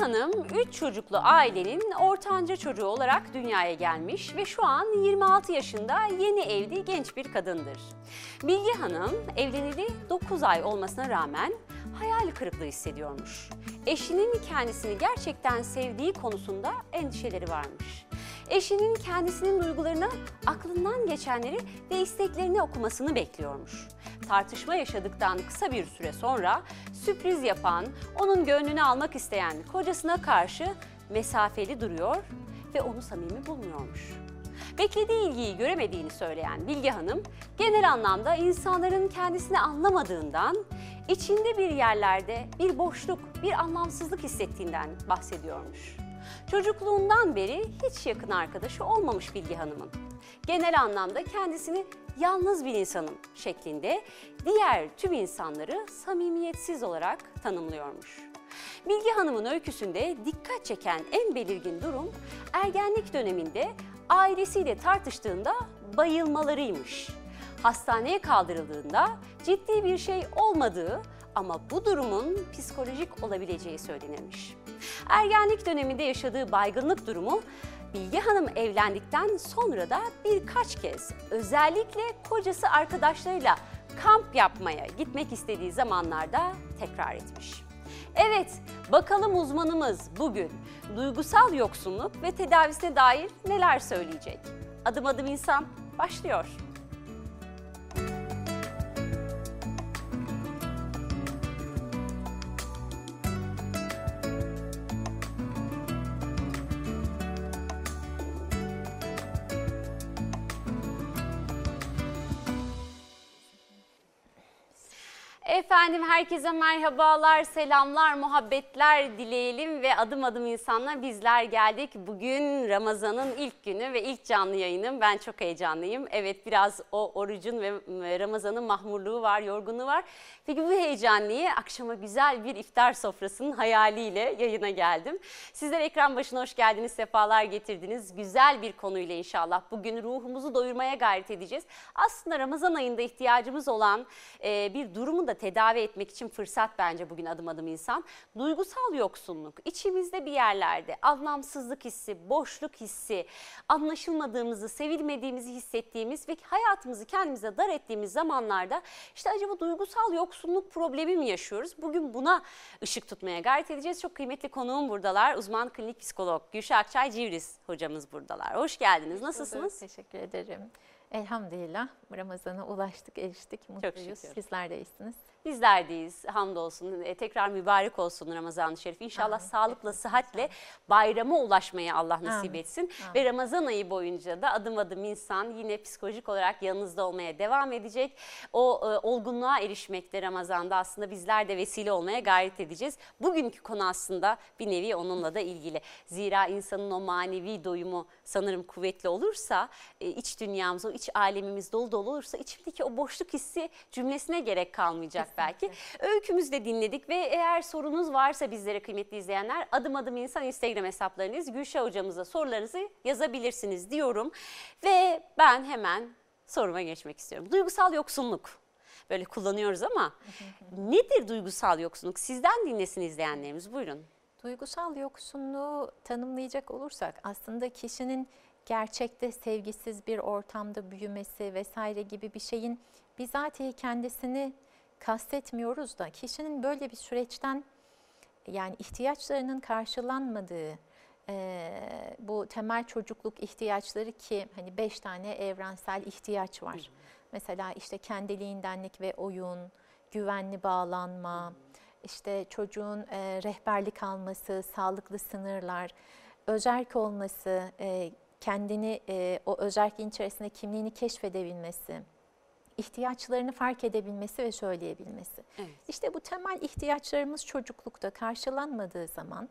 Hanım 3 çocuklu ailenin ortanca çocuğu olarak dünyaya gelmiş ve şu an 26 yaşında yeni evli genç bir kadındır. Bilge Hanım evleneli 9 ay olmasına rağmen hayal kırıklığı hissediyormuş. Eşinin kendisini gerçekten sevdiği konusunda endişeleri varmış. Eşinin kendisinin duygularını, aklından geçenleri ve isteklerini okumasını bekliyormuş. Tartışma yaşadıktan kısa bir süre sonra sürpriz yapan, onun gönlünü almak isteyen kocasına karşı mesafeli duruyor ve onu samimi bulmuyormuş. Beklediği ilgiyi göremediğini söyleyen Bilge Hanım, genel anlamda insanların kendisini anlamadığından, içinde bir yerlerde bir boşluk, bir anlamsızlık hissettiğinden bahsediyormuş. Çocukluğundan beri hiç yakın arkadaşı olmamış Bilge Hanım'ın. Genel anlamda kendisini yalnız bir insanım şeklinde diğer tüm insanları samimiyetsiz olarak tanımlıyormuş. Bilge Hanım'ın öyküsünde dikkat çeken en belirgin durum ergenlik döneminde ailesiyle tartıştığında bayılmalarıymış. Hastaneye kaldırıldığında ciddi bir şey olmadığı ama bu durumun psikolojik olabileceği söylenirmiş. Ergenlik döneminde yaşadığı baygınlık durumu Bilge Hanım evlendikten sonra da birkaç kez özellikle kocası arkadaşlarıyla kamp yapmaya gitmek istediği zamanlarda tekrar etmiş. Evet, bakalım uzmanımız bugün duygusal yoksunluk ve tedavisine dair neler söyleyecek? Adım adım insan başlıyor. Efendim herkese merhabalar, selamlar, muhabbetler dileyelim ve adım adım insanla bizler geldik. Bugün Ramazan'ın ilk günü ve ilk canlı yayınım. Ben çok heyecanlıyım. Evet biraz o orucun ve Ramazan'ın mahmurluğu var, yorgunluğu var. Peki bu heyecanlıyı akşama güzel bir iftar sofrasının hayaliyle yayına geldim. Sizler ekran başına hoş geldiniz, sefalar getirdiniz. Güzel bir konuyla inşallah bugün ruhumuzu doyurmaya gayret edeceğiz. Aslında Ramazan ayında ihtiyacımız olan e, bir durumu da tedavi etmek için fırsat bence bugün adım adım insan. Duygusal yoksunluk, içimizde bir yerlerde anlamsızlık hissi, boşluk hissi, anlaşılmadığımızı, sevilmediğimizi hissettiğimiz ve hayatımızı kendimize dar ettiğimiz zamanlarda işte acaba duygusal yoksunluk problemi mi yaşıyoruz? Bugün buna ışık tutmaya gayret edeceğiz. Çok kıymetli konuğum buradalar. Uzman klinik psikolog Gülşah Akçay Civriz hocamız buradalar. Hoş geldiniz. Nasılsınız? Teşekkür ederim. Elhamdülillah Ramazan'a ulaştık, eriştik, mutluyuz. Sizler de iyisiniz. Bizler deyiz hamdolsun. E, tekrar mübarek olsun Ramazan-ı Şerif. İnşallah Amin. sağlıkla, sıhhatle bayrama ulaşmayı Allah nasip Amin. etsin. Amin. Ve Ramazan ayı boyunca da adım adım insan yine psikolojik olarak yanınızda olmaya devam edecek. O e, olgunluğa erişmekte Ramazan'da aslında bizler de vesile olmaya gayret edeceğiz. Bugünkü konu aslında bir nevi onunla da ilgili. Zira insanın o manevi doyumu sanırım kuvvetli olursa, e, iç dünyamız, o iç alemimiz dolu dolu olursa içimdeki o boşluk hissi cümlesine gerek kalmayacak belki. Öykümüzü de dinledik ve eğer sorunuz varsa bizlere kıymetli izleyenler adım adım insan Instagram hesaplarınız Gülşah hocamıza sorularınızı yazabilirsiniz diyorum. Ve ben hemen soruma geçmek istiyorum. Duygusal yoksunluk böyle kullanıyoruz ama nedir duygusal yoksunluk? Sizden dinlesin izleyenlerimiz buyurun. Duygusal yoksunluğu tanımlayacak olursak aslında kişinin gerçekte sevgisiz bir ortamda büyümesi vesaire gibi bir şeyin bizatihi kendisini kastetmiyoruz da kişinin böyle bir süreçten yani ihtiyaçlarının karşılanmadığı e, bu temel çocukluk ihtiyaçları ki hani beş tane evrensel ihtiyaç var. Hı. Mesela işte kendiliğindenlik ve oyun, güvenli bağlanma, işte çocuğun e, rehberlik alması, sağlıklı sınırlar, özerk olması, e, kendini e, o özerkliğin içerisinde kimliğini keşfedebilmesi ihtiyaçlarını fark edebilmesi ve söyleyebilmesi. Evet. İşte bu temel ihtiyaçlarımız çocuklukta karşılanmadığı zaman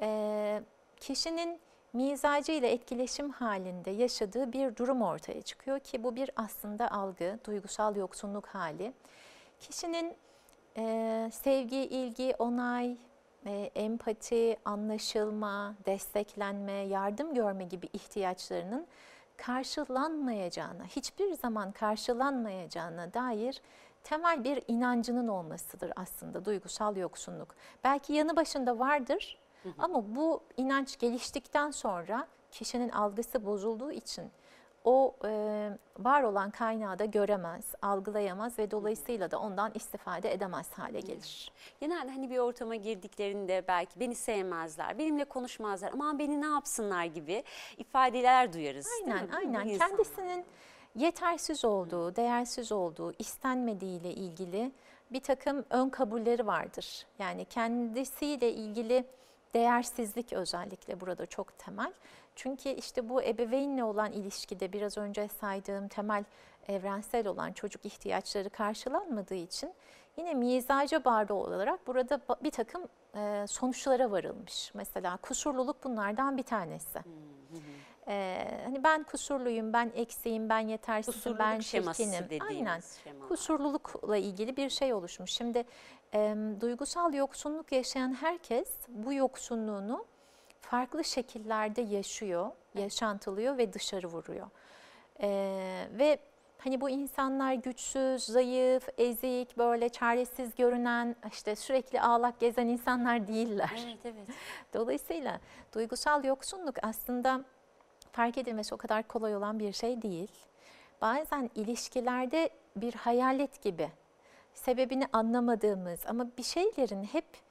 e, kişinin mizacı ile etkileşim halinde yaşadığı bir durum ortaya çıkıyor ki bu bir aslında algı, duygusal yoksunluk hali. Kişinin e, sevgi, ilgi, onay, e, empati, anlaşılma, desteklenme, yardım görme gibi ihtiyaçlarının karşılanmayacağına, hiçbir zaman karşılanmayacağına dair temel bir inancının olmasıdır aslında duygusal yoksunluk. Belki yanı başında vardır Ama bu inanç geliştikten sonra kişinin algısı bozulduğu için o e, var olan kaynağı da göremez, algılayamaz ve dolayısıyla da ondan istifade edemez hale gelir. Genelde hani bir ortama girdiklerinde belki beni sevmezler, benimle konuşmazlar, aman beni ne yapsınlar gibi ifadeler duyarız. Aynen? Bu- bu aynen. insanlar. Kendisinin yetersiz olduğu, değersiz olduğu, istenmediği ile ilgili bir takım ön kabulleri vardır. Yani kendisiyle ilgili değersizlik özellikle burada çok temel. Çünkü işte bu ebeveynle olan ilişkide biraz önce saydığım temel evrensel olan çocuk ihtiyaçları karşılanmadığı için yine mizaca bağlı olarak burada bir takım e, sonuçlara varılmış. Mesela kusurluluk bunlardan bir tanesi. Ee, hani ben kusurluyum, ben eksiğim, ben yetersizim, Kusurluluk ben çirkinim. Aynen. şemalar. Kusurlulukla ilgili bir şey oluşmuş. Şimdi e, duygusal yoksunluk yaşayan herkes bu yoksunluğunu farklı şekillerde yaşıyor, yaşantılıyor ve dışarı vuruyor. Ee, ve hani bu insanlar güçsüz, zayıf, ezik, böyle çaresiz görünen, işte sürekli ağlak gezen insanlar değiller. Evet evet. Dolayısıyla duygusal yoksunluk aslında fark edilmesi o kadar kolay olan bir şey değil. Bazen ilişkilerde bir hayalet gibi sebebini anlamadığımız ama bir şeylerin hep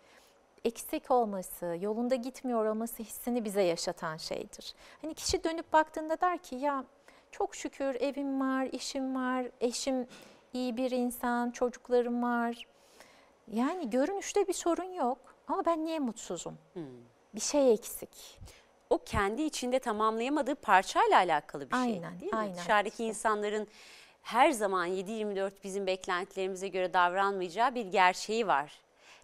eksik olması, yolunda gitmiyor olması hissini bize yaşatan şeydir. Hani kişi dönüp baktığında der ki ya çok şükür evim var, işim var, eşim iyi bir insan, çocuklarım var. Yani görünüşte bir sorun yok ama ben niye mutsuzum? Hmm. Bir şey eksik. O kendi içinde tamamlayamadığı parçayla alakalı bir şey Aynen, değil mi? aynen. Dışarıdaki insanların her zaman 7-24 bizim beklentilerimize göre davranmayacağı bir gerçeği var.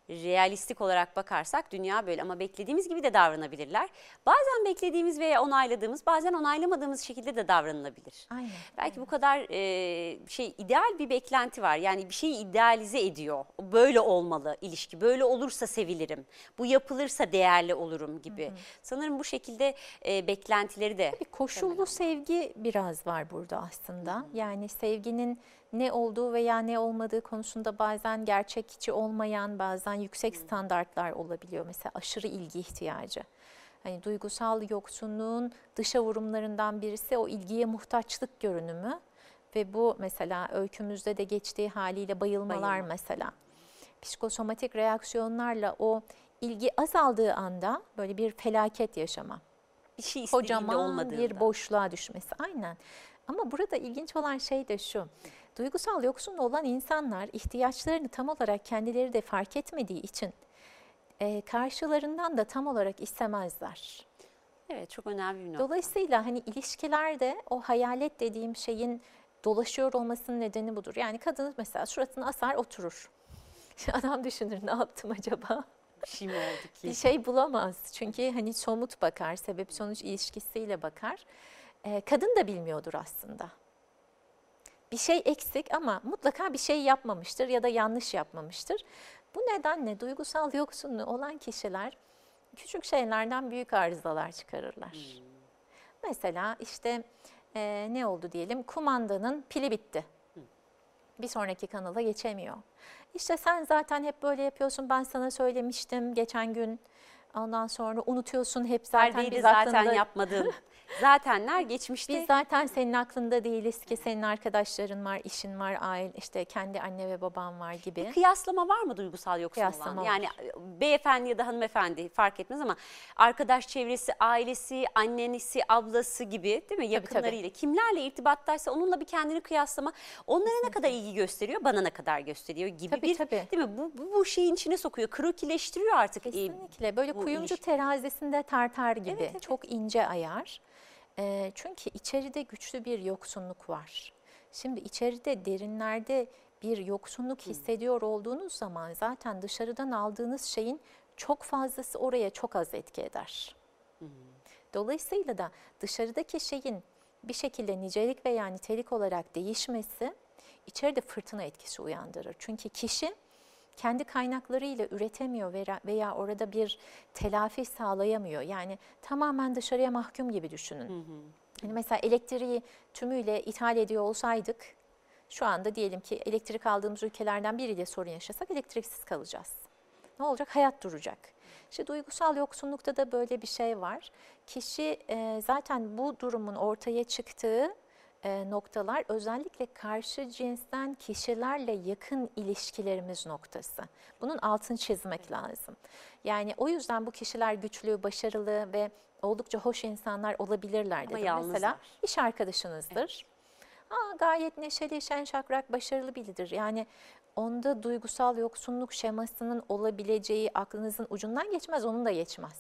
Realistik olarak bakarsak dünya böyle ama beklediğimiz gibi de davranabilirler. Bazen beklediğimiz veya onayladığımız, bazen onaylamadığımız şekilde de davranılabilir. Aynen. Belki bu kadar e, şey ideal bir beklenti var. Yani bir şeyi idealize ediyor. Böyle olmalı ilişki. Böyle olursa sevilirim. Bu yapılırsa değerli olurum gibi. Sanırım bu şekilde e, beklentileri de Bir koşullu sevgi biraz var burada aslında. Yani sevginin ne olduğu veya ne olmadığı konusunda bazen gerçekçi olmayan, bazen yüksek standartlar olabiliyor. Mesela aşırı ilgi ihtiyacı. Hani duygusal yoksunluğun dışa vurumlarından birisi o ilgiye muhtaçlık görünümü ve bu mesela öykümüzde de geçtiği haliyle bayılmalar Bayılma. mesela. Psikosomatik reaksiyonlarla o ilgi azaldığı anda böyle bir felaket yaşama bir şey istediğinde olmadığında. bir boşluğa düşmesi. Aynen. Ama burada ilginç olan şey de şu. Duygusal yoksun olan insanlar ihtiyaçlarını tam olarak kendileri de fark etmediği için e, karşılarından da tam olarak istemezler. Evet çok önemli bir nokta. Dolayısıyla hani ilişkilerde o hayalet dediğim şeyin dolaşıyor olmasının nedeni budur. Yani kadın mesela suratını asar oturur. Adam düşünür ne yaptım acaba? Bir şey mi oldu ki? bir şey bulamaz. Çünkü hani somut bakar, sebep sonuç ilişkisiyle bakar. Ee, kadın da bilmiyordur aslında. Bir şey eksik ama mutlaka bir şey yapmamıştır ya da yanlış yapmamıştır. Bu nedenle duygusal yoksunluğu olan kişiler küçük şeylerden büyük arızalar çıkarırlar. Mesela işte e, ne oldu diyelim kumandanın pili bitti. Bir sonraki kanala geçemiyor. İşte sen zaten hep böyle yapıyorsun ben sana söylemiştim geçen gün. Ondan sonra unutuyorsun hep zaten biz zaten aklında- yapmadığım. Zatenler geçmişte. Biz zaten senin aklında değiliz ki senin arkadaşların var, işin var, aile işte kendi anne ve baban var gibi. Kıyaslama var mı duygusal yoksun Kıyaslama olan? var. Yani beyefendi ya da hanımefendi fark etmez ama arkadaş çevresi, ailesi, annesi, ablası gibi değil mi? Yakınlarıyla. Kimlerle irtibattaysa onunla bir kendini kıyaslama. Onlara ne kadar ilgi gösteriyor, bana ne kadar gösteriyor gibi Tabii, bir tabii. değil mi? Bu, bu, bu şeyin içine sokuyor. Krokileştiriyor artık. e, Kesinlikle böyle kuyumcu ilişki. terazisinde tartar gibi Evet, evet. çok ince ayar. Ee, çünkü içeride güçlü bir yoksunluk var. Şimdi içeride derinlerde bir yoksunluk hissediyor olduğunuz zaman zaten dışarıdan aldığınız şeyin çok fazlası oraya çok az etki eder. Dolayısıyla da dışarıdaki şeyin bir şekilde nicelik veya nitelik olarak değişmesi içeride fırtına etkisi uyandırır. Çünkü kişi kendi kaynaklarıyla üretemiyor veya, orada bir telafi sağlayamıyor. Yani tamamen dışarıya mahkum gibi düşünün. Yani mesela elektriği tümüyle ithal ediyor olsaydık şu anda diyelim ki elektrik aldığımız ülkelerden biriyle sorun yaşasak elektriksiz kalacağız. Ne olacak? Hayat duracak. İşte duygusal yoksunlukta da böyle bir şey var. Kişi e, zaten bu durumun ortaya çıktığı e, noktalar özellikle karşı cinsten kişilerle yakın ilişkilerimiz noktası. Bunun altını çizmek lazım. Yani o yüzden bu kişiler güçlü, başarılı ve oldukça hoş insanlar olabilirler Ama dedim. Mesela yalnızlar. iş arkadaşınızdır. Aa, gayet neşeli, şen şakrak, başarılı biridir. Yani onda duygusal yoksunluk şemasının olabileceği aklınızın ucundan geçmez, onun da geçmez.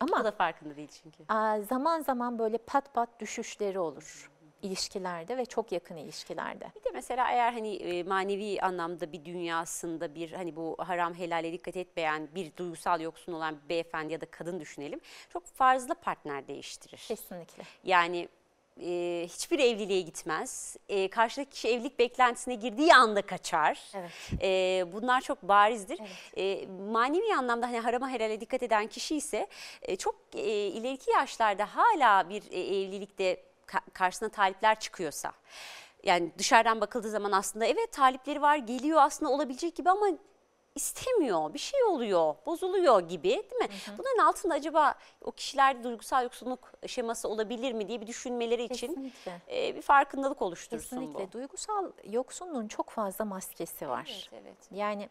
O Ama da farkında değil çünkü. zaman zaman böyle pat pat düşüşleri olur ilişkilerde ve çok yakın ilişkilerde. Bir de mesela eğer hani e, manevi anlamda bir dünyasında bir hani bu haram helale dikkat etmeyen bir duygusal yoksun olan bir beyefendi ya da kadın düşünelim. Çok fazla partner değiştirir. Kesinlikle. Yani e, hiçbir evliliğe gitmez. E, karşıdaki kişi evlilik beklentisine girdiği anda kaçar. Evet. E, bunlar çok barizdir. Evet. E, manevi anlamda hani harama helale dikkat eden kişi ise e, çok e, ileriki yaşlarda hala bir e, evlilikte karşısına talipler çıkıyorsa yani dışarıdan bakıldığı zaman aslında evet talipleri var geliyor aslında olabilecek gibi ama istemiyor bir şey oluyor bozuluyor gibi değil mi? Bunların altında acaba o kişilerde duygusal yoksunluk şeması olabilir mi diye bir düşünmeleri için Kesinlikle. e, bir farkındalık oluştursun Kesinlikle. bu. Duygusal yoksunluğun çok fazla maskesi var. Evet, evet. Yani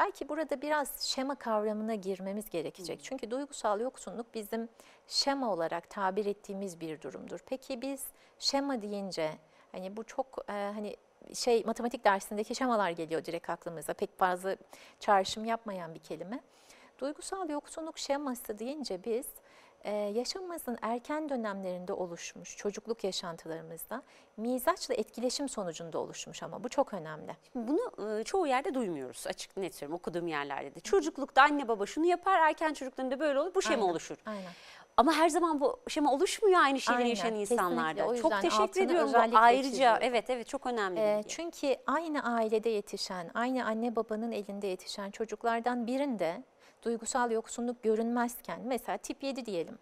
belki burada biraz şema kavramına girmemiz gerekecek. Çünkü duygusal yoksunluk bizim şema olarak tabir ettiğimiz bir durumdur. Peki biz şema deyince hani bu çok e, hani şey matematik dersindeki şemalar geliyor direkt aklımıza. Pek fazla çağrışım yapmayan bir kelime. Duygusal yoksunluk şeması deyince biz e, yaşamımızın erken dönemlerinde oluşmuş, çocukluk yaşantılarımızda mizaçla etkileşim sonucunda oluşmuş ama bu çok önemli. Bunu e, çoğu yerde duymuyoruz açık net söyleyeyim okuduğum yerlerde de. Çocuklukta anne baba şunu yapar erken çocuklarında böyle olur bu şema Aynen, oluşur. Aynen. Ama her zaman bu şema oluşmuyor aynı şeyleri Aynen, yaşayan insanlarda. Çok teşekkür ediyorum bu ayrıca çiziyorum. evet evet çok önemli Ee, çünkü aynı ailede yetişen, aynı anne babanın elinde yetişen çocuklardan birinde duygusal yoksunluk görünmezken mesela tip 7 diyelim.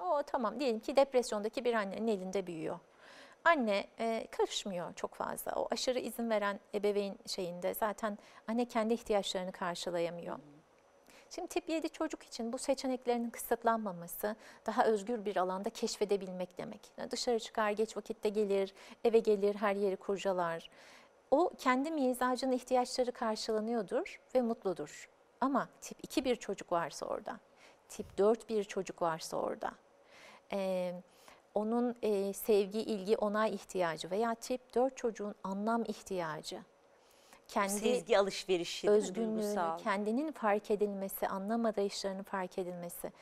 O tamam diyelim ki depresyondaki bir annenin elinde büyüyor. Anne e, karışmıyor çok fazla. O aşırı izin veren ebeveyn şeyinde zaten anne kendi ihtiyaçlarını karşılayamıyor. Şimdi tip 7 çocuk için bu seçeneklerinin kısıtlanmaması daha özgür bir alanda keşfedebilmek demek. Yani dışarı çıkar, geç vakitte gelir, eve gelir, her yeri kurcalar. O kendi mizacının ihtiyaçları karşılanıyordur ve mutludur. Ama tip 2 bir çocuk varsa orada, tip 4 bir çocuk varsa orada, ee, onun e, sevgi, ilgi, onay ihtiyacı veya tip 4 çocuğun anlam ihtiyacı, kendi Sezgi alışverişi, Duygusal. kendinin fark edilmesi, anlam arayışlarının fark edilmesi.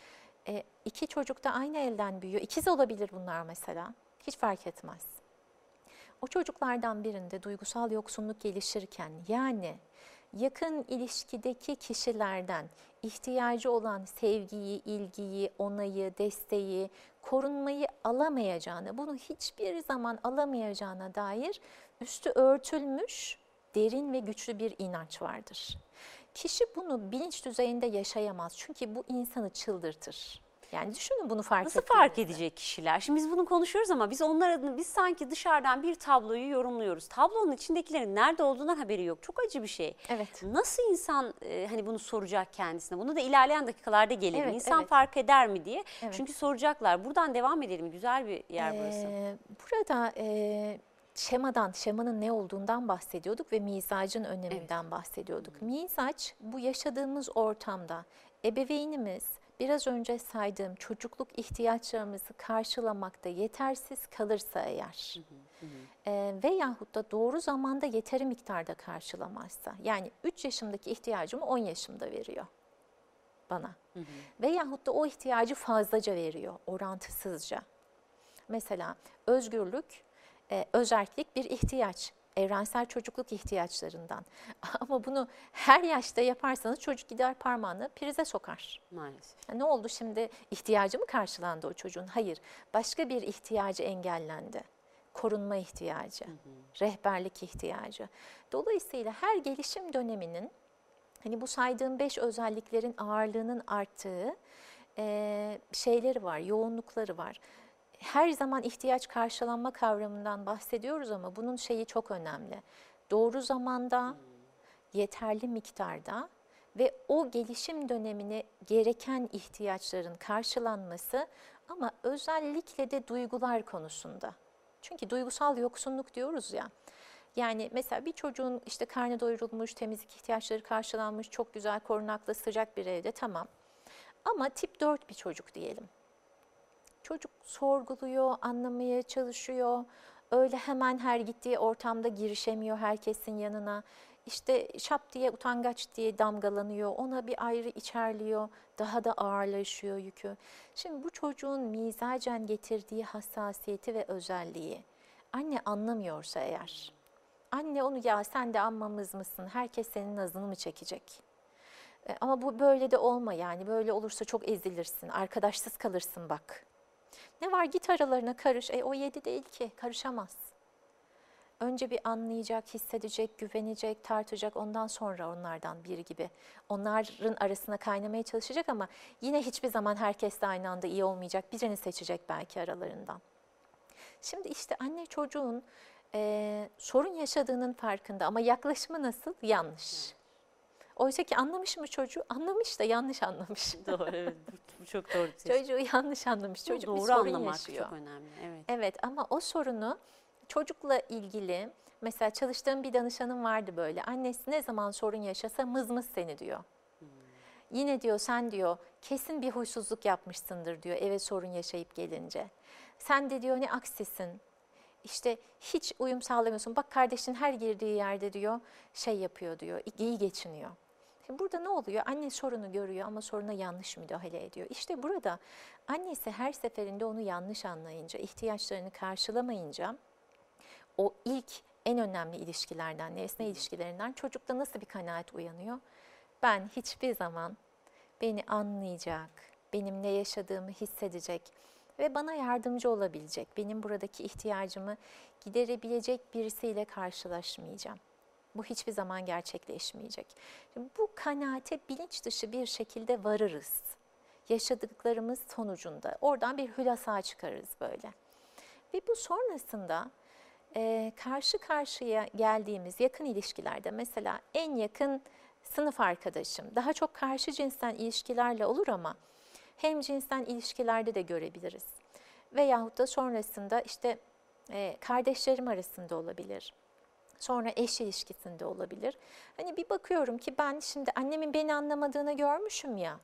E, iki çocuk da aynı elden büyüyor. İkiz olabilir bunlar mesela. Hiç fark etmez. O çocuklardan birinde duygusal yoksunluk gelişirken yani yakın ilişkideki kişilerden ihtiyacı olan sevgiyi, ilgiyi, onayı, desteği, korunmayı alamayacağını, bunu hiçbir zaman alamayacağına dair üstü örtülmüş derin ve güçlü bir inanç vardır. Kişi bunu bilinç düzeyinde yaşayamaz çünkü bu insanı çıldırtır. Yani düşünün bunu fark Nasıl fark edecek kişiler? Şimdi biz bunu konuşuyoruz ama biz onlar adına biz sanki dışarıdan bir tabloyu yorumluyoruz. Tablonun içindekilerin nerede olduğundan haberi yok. Çok acı bir şey. Evet. Nasıl insan e, hani bunu soracak kendisine? Bunu da ilerleyen dakikalarda gelelim. Evet, İnsan evet. fark eder mi diye. Evet. Çünkü soracaklar. Buradan devam edelim. Güzel bir yer burası. Ee, burada e, şemadan, şemanın ne olduğundan bahsediyorduk ve mizacın öneminden bahsediyorduk. Mizaç bu yaşadığımız ortamda ebeveynimiz biraz önce saydığım çocukluk ihtiyaçlarımızı karşılamakta yetersiz kalırsa eğer e, veyahut da doğru zamanda yeteri miktarda karşılamazsa yani 3 yaşımdaki ihtiyacımı 10 yaşımda veriyor bana. Veyahut da o ihtiyacı fazlaca veriyor orantısızca. Mesela özgürlük, e, özerklik bir ihtiyaç. Evrensel çocukluk ihtiyaçlarından. Ama bunu her yaşta yaparsanız çocuk gider parmağını prize sokar. Maalesef. Ne oldu şimdi ihtiyacı mı karşılandı o çocuğun? Hayır. Başka bir ihtiyacı engellendi. Korunma ihtiyacı, rehberlik ihtiyacı. Dolayısıyla her gelişim döneminin hani bu saydığım beş özelliklerin ağırlığının arttığı e, şeyleri var, yoğunlukları var. Her zaman ihtiyaç karşılanma kavramından bahsediyoruz ama bunun şeyi çok önemli. Doğru zamanda, yeterli miktarda ve o gelişim dönemine gereken ihtiyaçların karşılanması ama özellikle de duygular konusunda. Çünkü duygusal yoksunluk diyoruz ya. Yani mesela bir çocuğun işte karnı doyurulmuş, temizlik ihtiyaçları karşılanmış, çok güzel korunaklı, sıcak bir evde tamam. Ama tip 4 bir çocuk diyelim. Çocuk sorguluyor, anlamaya çalışıyor. Öyle hemen her gittiği ortamda girişemiyor herkesin yanına. İşte şap diye utangaç diye damgalanıyor. Ona bir ayrı içerliyor. Daha da ağırlaşıyor yükü. Şimdi bu çocuğun mizacen getirdiği hassasiyeti ve özelliği anne anlamıyorsa eğer. Anne onu ya sen de ammamız mısın? Herkes senin nazını mı çekecek? E, Ama bu böyle de olma yani. Böyle olursa çok ezilirsin. Arkadaşsız kalırsın bak. Ne var git aralarına karış. E o yedi değil ki karışamaz. Önce bir anlayacak, hissedecek, güvenecek, tartacak ondan sonra onlardan biri gibi. Onların arasına kaynamaya çalışacak ama yine hiçbir zaman herkes de aynı anda iyi olmayacak. Birini seçecek belki aralarından. Şimdi işte anne çocuğun e, sorun yaşadığının farkında ama yaklaşımı nasıl? Yanlış. Oysa ki anlamış mı çocuğu? Anlamış da yanlış anlamış. Doğru evet bu, çok doğru. tespit. Çocuğu yanlış anlamış. Çocuk doğru bir sorun anlamak yaşıyor. çok önemli. Evet. Evet ama o sorunu çocukla ilgili mesela çalıştığım bir danışanım vardı böyle. Annesi ne zaman sorun yaşasa mızmız seni diyor. Yine diyor sen diyor kesin bir huysuzluk yapmışsındır diyor eve sorun yaşayıp gelince. Sen de diyor ne aksisin. İşte hiç uyum sağlamıyorsun. Bak kardeşin her girdiği yerde diyor şey yapıyor diyor. iyi geçiniyor. Şimdi burada ne oluyor? Anne sorunu görüyor ama soruna yanlış müdahale ediyor. İşte burada annesi her seferinde onu yanlış anlayınca, ihtiyaçlarını karşılamayınca o ilk en önemli ilişkilerden, nesne ilişkilerinden çocukta nasıl bir kanaat uyanıyor? Ben hiçbir zaman beni anlayacak, benim ne yaşadığımı hissedecek ve bana yardımcı olabilecek, benim buradaki ihtiyacımı giderebilecek birisiyle karşılaşmayacağım. Bu hiçbir zaman gerçekleşmeyecek. Şimdi bu kanaate bilinç dışı bir şekilde varırız. Yaşadıklarımız sonucunda. Oradan bir hülasa çıkarırız böyle. Ve bu sonrasında e, karşı karşıya geldiğimiz yakın ilişkilerde mesela en yakın sınıf arkadaşım, daha çok karşı cinsten ilişkilerle olur ama hem cinsten ilişkilerde de görebiliriz. Veyahut da sonrasında işte e, kardeşlerim arasında olabilir. Sonra eş ilişkisinde olabilir. Hani bir bakıyorum ki ben şimdi annemin beni anlamadığını görmüşüm ya.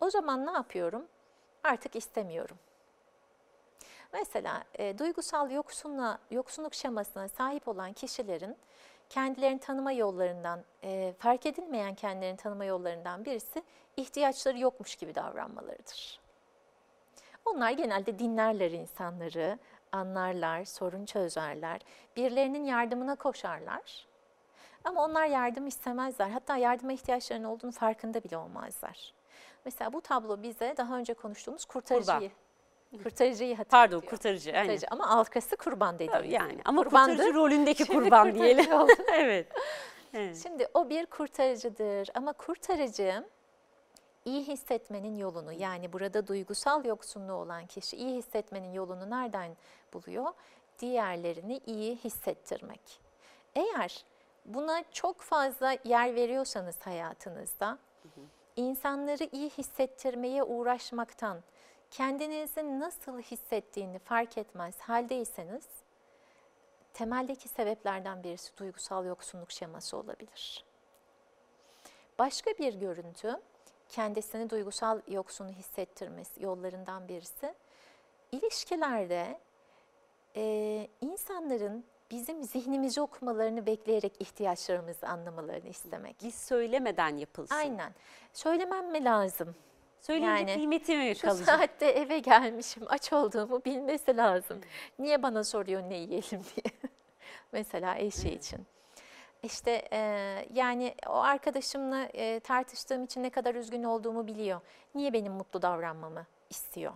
O zaman ne yapıyorum? Artık istemiyorum. Mesela e, duygusal yoksunla, yoksunluk şemasına sahip olan kişilerin kendilerini tanıma yollarından, e, fark edilmeyen kendilerini tanıma yollarından birisi ihtiyaçları yokmuş gibi davranmalarıdır. Onlar genelde dinlerler insanları, anlarlar, sorun çözerler, birilerinin yardımına koşarlar. Ama onlar yardım istemezler. Hatta yardıma ihtiyaçlarının olduğunu farkında bile olmazlar. Mesela bu tablo bize daha önce konuştuğumuz kurtarıcıyı, kurtarıcıyı hatırlatıyor. Pardon kurtarıcı. aynen. Kurtarıcı ama arkası kurban. Tabii yani ama Kurbandı. kurtarıcı rolündeki kurban diyelim. evet. evet. Şimdi o bir kurtarıcıdır ama kurtarıcı iyi hissetmenin yolunu yani burada duygusal yoksunluğu olan kişi iyi hissetmenin yolunu nereden buluyor? Diğerlerini iyi hissettirmek. Eğer buna çok fazla yer veriyorsanız hayatınızda insanları iyi hissettirmeye uğraşmaktan kendinizi nasıl hissettiğini fark etmez haldeyseniz temeldeki sebeplerden birisi duygusal yoksunluk şeması olabilir. Başka bir görüntü, kendisini duygusal yoksunu hissettirmesi yollarından birisi, ilişkilerde e, insanların bizim zihnimizi okumalarını bekleyerek ihtiyaçlarımızı anlamalarını istemek. Biz söylemeden yapılsın. Aynen. Söylemem mi lazım? Söyleyince Yani kıymeti mi Şu kalacak? saatte eve gelmişim, aç olduğumu bilmesi lazım. Niye bana soruyor ne yiyelim diye. Mesela eşi için. İşte e, yani o arkadaşımla e, tartıştığım için ne kadar üzgün olduğumu biliyor. Niye benim mutlu davranmamı istiyor?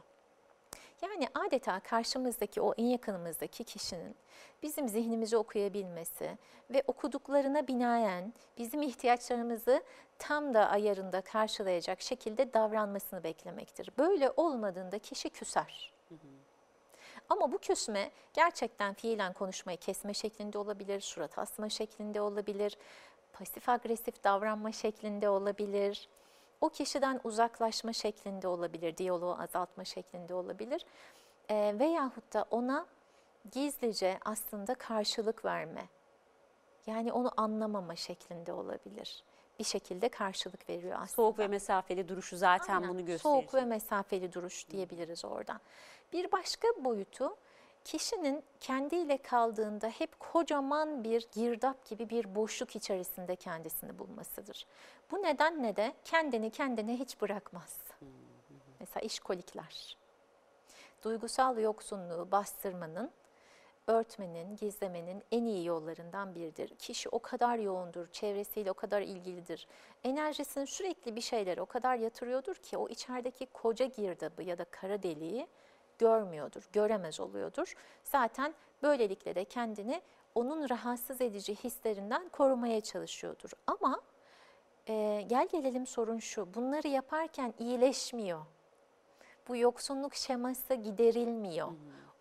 Yani adeta karşımızdaki o en yakınımızdaki kişinin bizim zihnimizi okuyabilmesi ve okuduklarına binaen bizim ihtiyaçlarımızı tam da ayarında karşılayacak şekilde davranmasını beklemektir. Böyle olmadığında kişi küser. Ama bu küsme gerçekten fiilen konuşmayı kesme şeklinde olabilir, surat asma şeklinde olabilir. pasif agresif davranma şeklinde olabilir. O kişiden uzaklaşma şeklinde olabilir, diyaloğu azaltma şeklinde olabilir. E, veyahut da ona gizlice aslında karşılık verme. Yani onu anlamama şeklinde olabilir. Bir şekilde karşılık veriyor aslında. Soğuk ve mesafeli duruşu zaten Aynen, bunu gösteriyor. Soğuk ve mesafeli duruş diyebiliriz oradan. Bir başka boyutu kişinin kendiyle kaldığında hep kocaman bir girdap gibi bir boşluk içerisinde kendisini bulmasıdır. Bu nedenle de kendini kendine hiç bırakmaz. Mesela işkolikler. Duygusal yoksunluğu bastırmanın örtmenin, gizlemenin en iyi yollarından biridir. Kişi o kadar yoğundur, çevresiyle o kadar ilgilidir. Enerjisini sürekli bir şeylere o kadar yatırıyordur ki o içerideki koca girdabı ya da kara deliği görmüyordur, göremez oluyordur. Zaten böylelikle de kendini onun rahatsız edici hislerinden korumaya çalışıyordur. Ama e, gel gelelim sorun şu, bunları yaparken iyileşmiyor. Bu yoksunluk şeması giderilmiyor.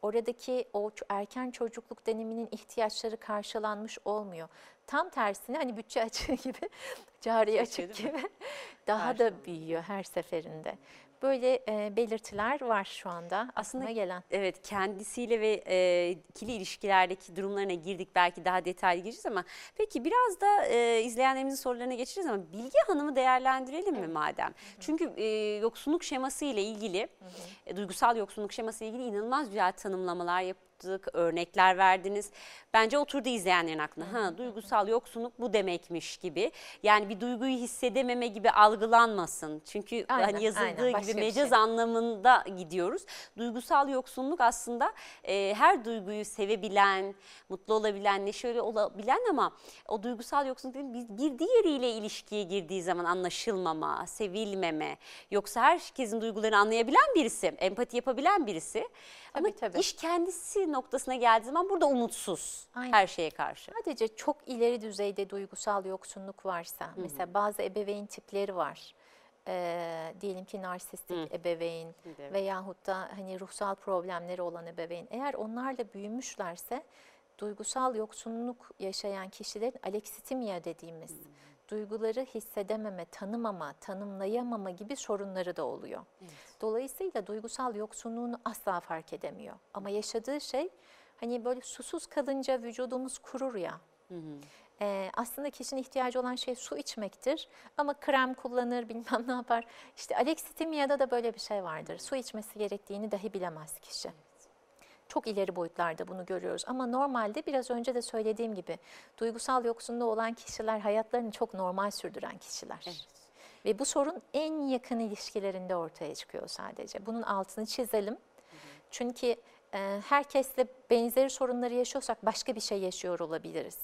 Oradaki o erken çocukluk döneminin ihtiyaçları karşılanmış olmuyor. Tam tersine hani bütçe açığı gibi, cari açık gibi daha da büyüyor her seferinde. Böyle e, belirtiler var şu anda Aslında gelen. Evet kendisiyle ve e, ikili ilişkilerdeki durumlarına girdik belki daha detaylı gireceğiz ama peki biraz da e, izleyenlerimizin sorularına geçeceğiz ama Bilge Hanım'ı değerlendirelim mi madem? Çünkü e, yoksunluk şeması ile ilgili e, duygusal yoksunluk şeması ile ilgili inanılmaz güzel tanımlamalar yaptık, örnekler verdiniz. Bence oturdu izleyenlerin aklına. Ha duygusal yoksunluk bu demekmiş gibi. Yani bir duyguyu hissedememe gibi algılanmasın. Çünkü Aynen, hani yazıldığı aynen. Gibi mecaz şey. anlamında gidiyoruz. Duygusal yoksunluk aslında e, her duyguyu sevebilen, mutlu olabilen, neşeli olabilen ama o duygusal yoksunluk bir, bir diğeriyle ilişkiye girdiği zaman anlaşılmama, sevilmeme, yoksa herkesin duygularını anlayabilen birisi, empati yapabilen birisi. Ama Tabii, tabii. iş kendisi noktasına geldiği zaman burada umutsuz Aynen. her şeye karşı. Sadece çok ileri düzeyde duygusal yoksunluk varsa, mesela bazı ebeveyn tipleri var. Ee, diyelim ki narsistik ebeveyn Evet. veyahut da hani ruhsal problemleri olan ebeveyn. Eğer onlarla büyümüşlerse duygusal yoksunluk yaşayan kişilerin alexitimia dediğimiz duyguları hissedememe, tanımama, tanımlayamama gibi sorunları da oluyor. Dolayısıyla duygusal yoksunluğunu asla fark edemiyor. Ama yaşadığı şey hani böyle susuz kalınca vücudumuz kurur ya. Ee, aslında kişinin ihtiyacı olan şey su içmektir ama krem kullanır bilmem ne yapar. İşte aleksitimia'da da böyle bir şey vardır. Su içmesi gerektiğini dahi bilemez kişi. Çok ileri boyutlarda bunu görüyoruz ama normalde biraz önce de söylediğim gibi duygusal yoksunluğu olan kişiler hayatlarını çok normal sürdüren kişiler. Ve bu sorun en yakın ilişkilerinde ortaya çıkıyor sadece. Bunun altını çizelim. Çünkü e, herkesle benzeri sorunları yaşıyorsak başka bir şey yaşıyor olabiliriz.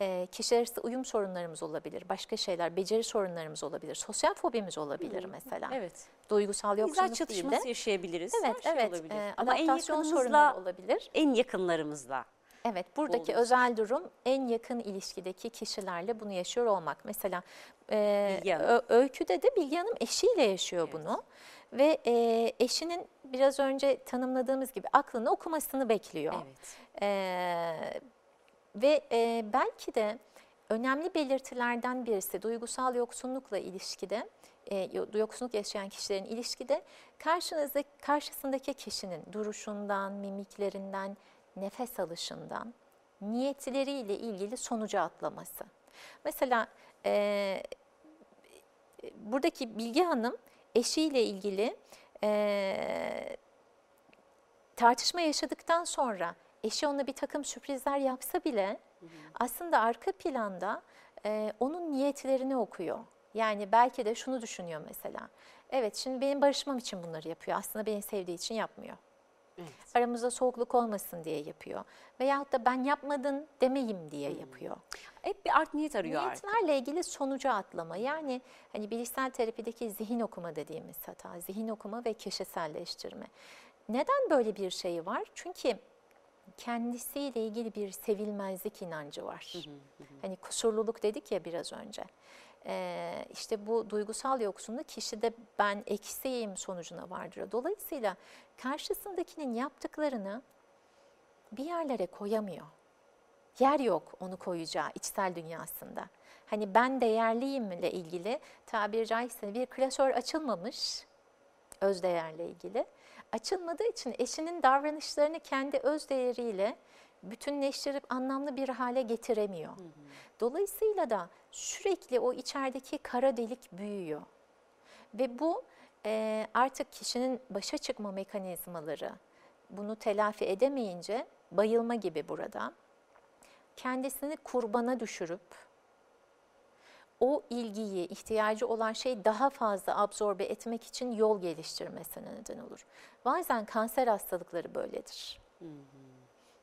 E, kişiler arası uyum sorunlarımız olabilir, başka şeyler, beceri sorunlarımız olabilir, sosyal fobimiz olabilir mesela. Evet. Duygusal yoksunluk değil çatışması de. yaşayabiliriz. Evet, her şey evet. olabilir. e, Ama en yakınımızla, olabilir. en yakınlarımızla. Evet, buradaki Olması. özel durum en yakın ilişkideki kişilerle bunu yaşıyor olmak. Mesela e, öyküde de Bilge Hanım eşiyle yaşıyor bunu. Ve e, eşinin biraz önce tanımladığımız gibi aklını okumasını bekliyor. Evet. Ee, ve e, belki de önemli belirtilerden birisi duygusal yoksunlukla ilişkide, e, yo- yoksunluk yaşayan kişilerin ilişkide karşınızda, karşısındaki kişinin duruşundan, mimiklerinden, nefes alışından, niyetleriyle ilgili sonuca atlaması. Mesela e, buradaki Bilge Hanım eşiyle ilgili e, tartışma yaşadıktan sonra eşi ona bir takım sürprizler yapsa bile aslında arka planda e, onun niyetlerini okuyor. Yani belki de şunu düşünüyor mesela. Evet şimdi benim barışmam için bunları yapıyor. Aslında beni sevdiği için yapmıyor. Evet. Aramızda soğukluk olmasın diye yapıyor. Veyahut da ben yapmadın demeyim diye yapıyor. Hep bir art niyet arıyor artık. Niyetlerle ilgili sonuca atlama. Yani hani bilişsel terapideki zihin okuma dediğimiz hata, zihin okuma ve kişiselleştirme. Neden böyle bir şey var? Çünkü kendisiyle ilgili bir sevilmezlik inancı var. Hani kusurluluk dedik ya biraz önce. Ee, işte bu duygusal yoksunluk kişide ben eksiğim sonucuna vardırıyor. yer yok onu koyacağı içsel dünyasında. Hani ben değerliyim ile ilgili tabiri caizse bir klasör açılmamış öz değerle ilgili. Açılmadığı için eşinin davranışlarını kendi öz değeriyle bütünleştirip anlamlı bir hale getiremiyor. Dolayısıyla da sürekli o içerideki kara delik büyüyor. Ve bu e, artık kişinin başa çıkma mekanizmaları bunu telafi edemeyince bayılma gibi burada kendisini kurbana düşürüp o ilgiyi, ihtiyacı olan şeyi daha fazla absorbe etmek için yol geliştirmesine neden olur. Bazen kanser hastalıkları böyledir.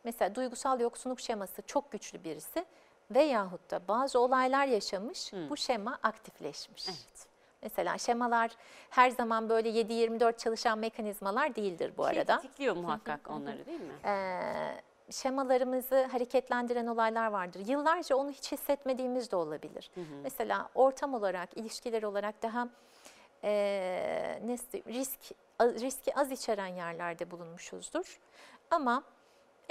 Mesela duygusal yoksunluk şeması çok güçlü birisi veyahut da bazı olaylar yaşamış, bu şema aktifleşmiş. Evet. Mesela şemalar her zaman böyle 7-24 çalışan mekanizmalar değildir bu Şey arada. tetikliyor muhakkak onları değil mi? Ee, şemalarımızı hareketlendiren olaylar vardır. Yıllarca onu hiç hissetmediğimiz de olabilir. Mesela ortam olarak, ilişkiler olarak daha e, nasıl risk riski az içeren yerlerde bulunmuşuzdur. Ama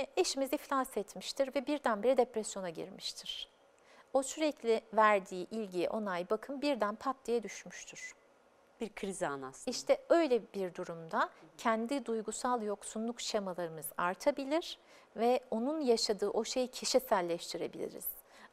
e, eşimiz iflas etmiştir ve birdenbire depresyona girmiştir. O sürekli verdiği ilgi, onay, bakım birden pat diye düşmüştür. Bir kriz anı aslında. İşte öyle bir durumda kendi duygusal yoksunluk şemalarımız artabilir ve onun yaşadığı o şeyi kişiselleştirebiliriz.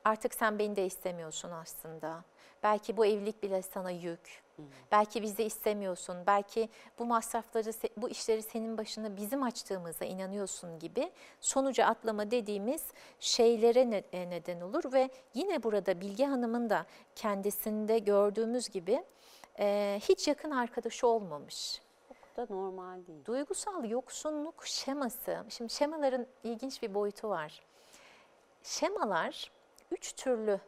Artık sen beni de istemiyorsun aslında. Belki bu evlilik bile sana yük. Belki bizi istemiyorsun. Belki bu masrafları, bu işleri senin başına bizim açtığımıza inanıyorsun gibi sonuca atlama dediğimiz şeylere ne- e, neden olur ve yine burada Bilge Hanım'ın da kendisinde gördüğümüz gibi e, hiç yakın arkadaşı olmamış. Da normal değil. Duygusal yoksunluk şeması, şimdi şemaların ilginç bir boyutu var. Şemalar üç türlü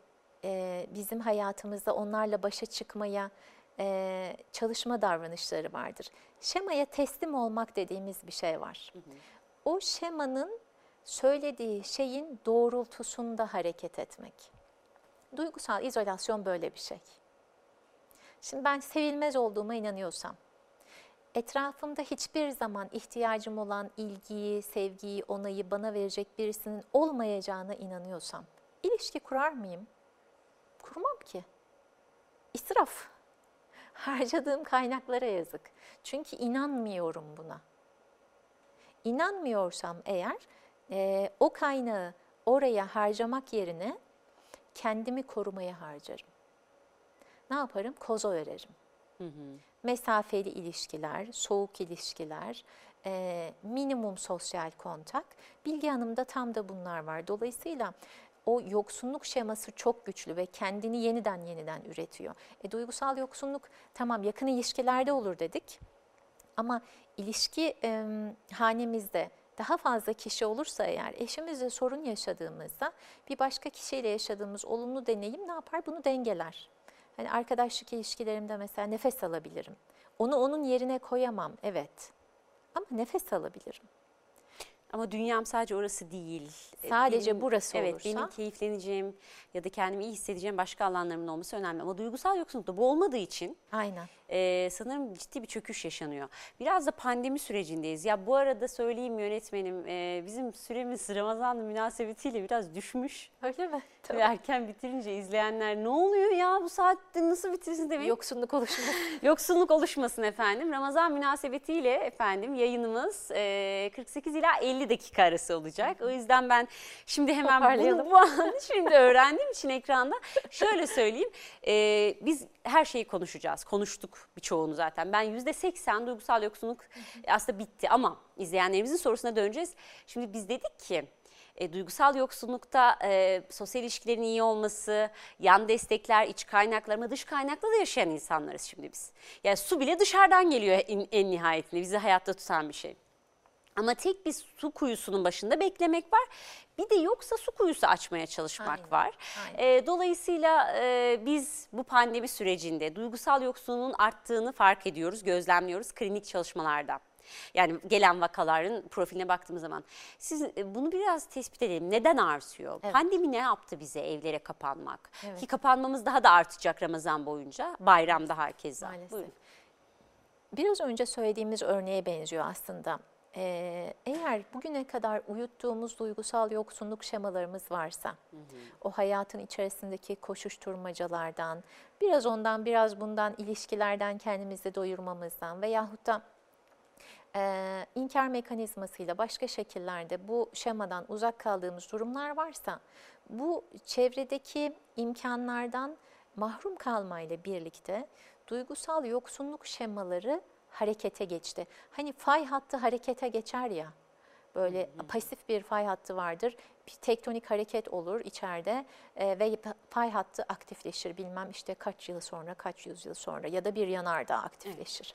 e, bizim hayatımızda onlarla başa çıkmaya e, çalışma davranışları vardır. Şemaya teslim olmak dediğimiz bir şey var. O şemanın söylediği şeyin doğrultusunda hareket etmek. Duygusal izolasyon böyle bir şey. Şimdi ben sevilmez olduğuma inanıyorsam, etrafımda hiçbir zaman ihtiyacım olan ilgiyi, sevgiyi, onayı bana verecek birisinin olmayacağına inanıyorsam, ilişki kurar mıyım? Kurmam ki. İsraf. Harcadığım kaynaklara yazık. Çünkü inanmıyorum buna. İnanmıyorsam eğer e, o kaynağı oraya harcamak yerine kendimi korumaya harcarım. Ne yaparım? Koza örerim mesafeli ilişkiler, soğuk ilişkiler, e, minimum sosyal kontak. Bilgi Hanım'da tam da bunlar var. Dolayısıyla o yoksunluk şeması çok güçlü ve kendini yeniden yeniden üretiyor. E, duygusal yoksunluk tamam yakın ilişkilerde olur dedik ama ilişki e, hanemizde daha fazla kişi olursa eğer eşimizle sorun yaşadığımızda bir başka kişiyle yaşadığımız olumlu deneyim ne yapar? Bunu dengeler. Hani arkadaşlık ilişkilerimde mesela nefes alabilirim. Onu onun yerine koyamam, evet. Ama nefes alabilirim. Ama dünyam sadece orası değil. E, Sadece burası evet, olursa- benim keyifleneceğim ya da kendimi iyi hissedeceğim başka alanlarımın olması önemli. Ama duygusal yoksunlukta bu olmadığı için Aynen. E, sanırım ciddi bir çöküş yaşanıyor. Biraz da pandemi sürecindeyiz. Ya bu arada söyleyeyim yönetmenim e, bizim süremiz Ramazan münasebetiyle biraz düşmüş. Öyle mi? Ve erken bitirince izleyenler ne oluyor ya bu saatte nasıl bitirsin demek. Yoksunluk oluşması. Yoksulluk oluşmasın efendim. Ramazan münasebetiyle efendim yayınımız e, 48 ila 50 dakika arası olacak. O yüzden ben şimdi hemen bunu bu an şimdi öğrendiğim için ekranda şöyle söyleyeyim. E, biz her şeyi konuşacağız. Konuştuk birçoğunu zaten. Ben %80 duygusal yoksulluk e, aslında bitti ama izleyenlerimizin sorusuna döneceğiz. Şimdi biz dedik ki e, duygusal yoksunlukta e, sosyal ilişkilerin iyi olması, yan destekler, iç kaynaklar ama dış kaynakla da yaşayan insanlarız şimdi biz. Yani su bile dışarıdan geliyor en, en nihayetinde bizi hayatta tutan bir şey. Ama tek bir su kuyusunun başında beklemek var. Bir de yoksa su kuyusu açmaya çalışmak Aynen, var. aynen. E, dolayısıyla e, biz bu pandemi sürecinde duygusal yoksunluğun arttığını fark ediyoruz, gözlemliyoruz klinik çalışmalarda. Yani gelen vakaların profiline baktığımız zaman. Siz e, bunu biraz tespit edelim. Neden artıyor? Evet. Pandemi ne yaptı bize evlere kapanmak? Evet. Ki kapanmamız daha da artacak Ramazan boyunca. Bayramda herkese. Maalesef. Buyurun. Biraz önce söylediğimiz örneğe benziyor aslında. Ee, eğer bugüne kadar uyuttuğumuz duygusal yoksunluk şemalarımız varsa, o hayatın içerisindeki koşuşturmacalardan, biraz ondan biraz bundan ilişkilerden kendimizi doyurmamızdan veyahut da e, inkar mekanizmasıyla başka şekillerde bu şemadan uzak kaldığımız durumlar varsa, bu çevredeki imkanlardan mahrum kalmayla birlikte duygusal yoksunluk şemaları harekete geçti. Hani fay hattı harekete geçer ya, böyle pasif bir fay hattı vardır. Bir tektonik hareket olur içeride e, ve fay hattı aktifleşir bilmem işte kaç yıl sonra, kaç yüzyıl sonra ya da bir yanardağ aktifleşir.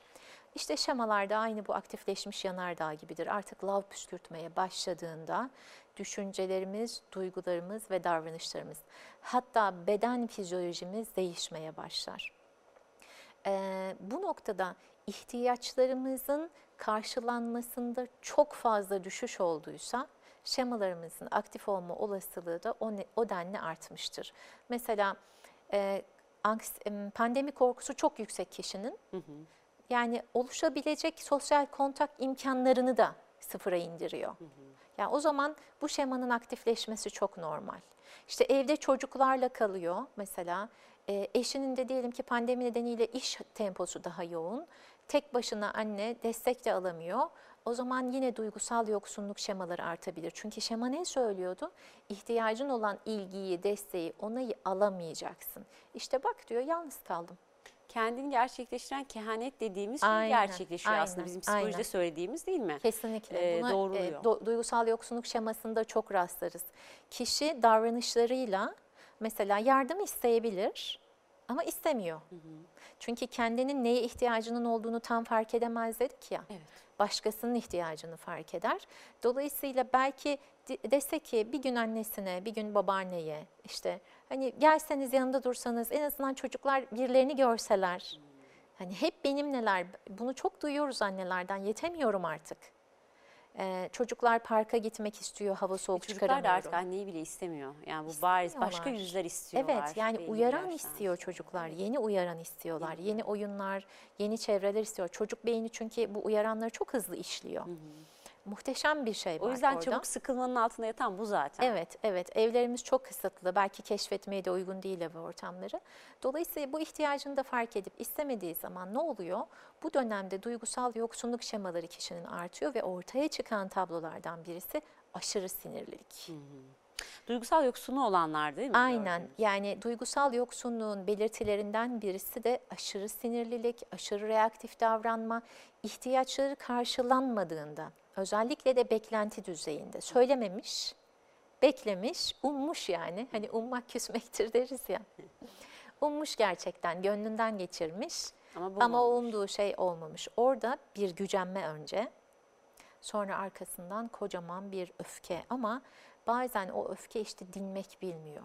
İşte şemalarda aynı bu aktifleşmiş yanardağ gibidir. Artık lav püskürtmeye başladığında düşüncelerimiz, duygularımız ve davranışlarımız hatta beden fizyolojimiz değişmeye başlar. Ee, bu noktada ihtiyaçlarımızın karşılanmasında çok fazla düşüş olduysa şemalarımızın aktif olma olasılığı da o, ne, o denli artmıştır. Mesela e, pandemi korkusu çok yüksek kişinin. Hı hı. Yani oluşabilecek sosyal kontak imkanlarını da sıfıra indiriyor. Hı hı. Yani o zaman bu şemanın aktifleşmesi çok normal. İşte evde çocuklarla kalıyor mesela. E, eşinin de diyelim ki pandemi nedeniyle iş temposu daha yoğun. Tek başına anne destek de alamıyor. O zaman yine duygusal yoksunluk şemaları artabilir. Çünkü şema ne söylüyordu? İhtiyacın olan ilgiyi, desteği, onayı alamayacaksın. İşte bak diyor yalnız kaldım. Kendini gerçekleştiren kehanet dediğimiz şey Aynen, gerçekleşiyor aynen, aslında bizim psikolojide aynen. söylediğimiz değil mi? Kesinlikle. Ee, Buna doğruluyor. e, do- duygusal yoksunluk şemasında çok rastlarız. Kişi davranışlarıyla mesela yardım isteyebilir ama istemiyor. Çünkü kendinin neye ihtiyacının olduğunu tam fark edemez dedik ya. Evet. Başkasının ihtiyacını fark eder. Dolayısıyla belki de- dese ki bir gün annesine, bir gün babaanneye işte hani gelseniz yanında dursanız en azından çocuklar birilerini görseler. Hani hep benimleler. Bunu çok duyuyoruz annelerden. Yetemiyorum artık. Ee, çocuklar parka gitmek istiyor, hava soğuk Çocuklar da artık anneyi bile istemiyor. Yani bu bariz başka yüzler istiyorlar. Evet yani uyaran istiyor çocuklar. Yeni uyaran istiyorlar. Yeni oyunlar, yeni çevreler istiyor. Çocuk beyni çünkü bu uyaranları çok hızlı işliyor. Muhteşem bir şey var O yüzden orada. çabuk sıkılmanın altında yatan bu zaten. Evet, evet. Evlerimiz çok kısıtlı. Belki keşfetmeye de uygun değil ev ortamları. Dolayısıyla bu ihtiyacını da fark edip istemediği zaman ne oluyor? Bu dönemde duygusal yoksunluk şemaları kişinin artıyor ve ortaya çıkan tablolardan birisi aşırı sinirlilik. Duygusal yoksunluğu olanlar değil mi? Aynen. gördüğünüz? Yani duygusal yoksunluğun belirtilerinden birisi de aşırı sinirlilik, aşırı reaktif davranma, ihtiyaçları karşılanmadığında, özellikle de beklenti düzeyinde söylememiş, beklemiş, ummuş yani. Hani ummak küsmektir deriz ya. Ummuş gerçekten, gönlünden geçirmiş Ama, bu ama umduğu şey olmamış. Orada bir gücenme önce, sonra arkasından kocaman bir öfke ama bazen o öfke işte dinmek bilmiyor.